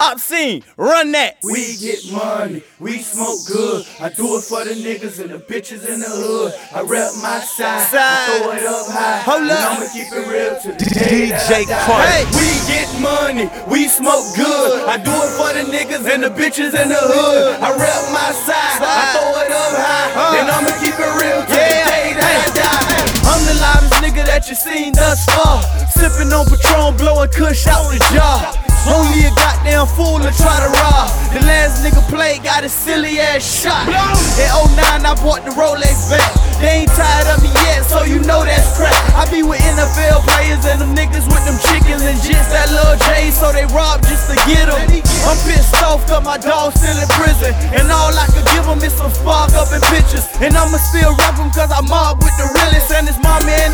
Obscene, run that. We get money, we smoke good. I do it for the niggas and the bitches in the hood. I rep my side, I throw it up high. Hold and up. I'ma keep it real to the DJ I die. Chronic. We get money, we smoke good. I do it for the niggas and the bitches in the hood. I rep my side, I throw it up high. Uh. And I'ma keep it real to the Yeah. day that I die. I'm the loudest nigga that you seen thus far. Sipping on Patron, blowing kush out the jar. Only a goddamn fool to try to rob. The last nigga played got a silly ass shot. In 09, I bought the Rolex back. They ain't tired of me yet, so you know that's crap. I be with NFL players and them niggas with them chickens and jits that lil J, so they rob just to get them. I'm pissed off cause my dog still in prison. And all I could give him is some spark up in pictures. And I'ma still rap him cause I mob with the realest. And his mama and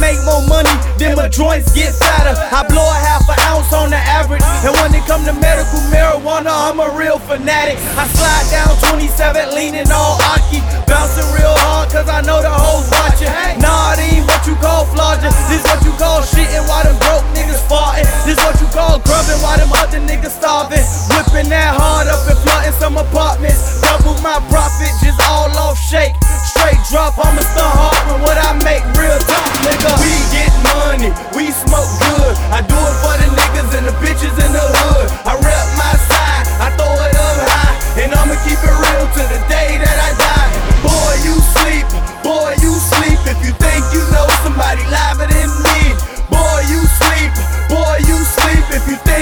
make more money, then my joints get fatter. I blow a half an ounce on the average. And when it come to medical marijuana, I'm a real fanatic. I slide down 27, leaning all Aki. Bouncing real hard, cause I know the hoes watching. Nah, it ain't what you call flogging. This what you call shitting while them broke niggas farting. This what you call grubbing while them other niggas starving. Whipping that hard up and flooding some apartments. Double my profit, just all off shake.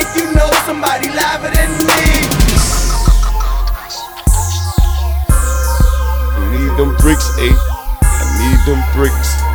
If you know somebody liver than me. I need them bricks, eh? I need them bricks.